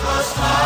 prosper.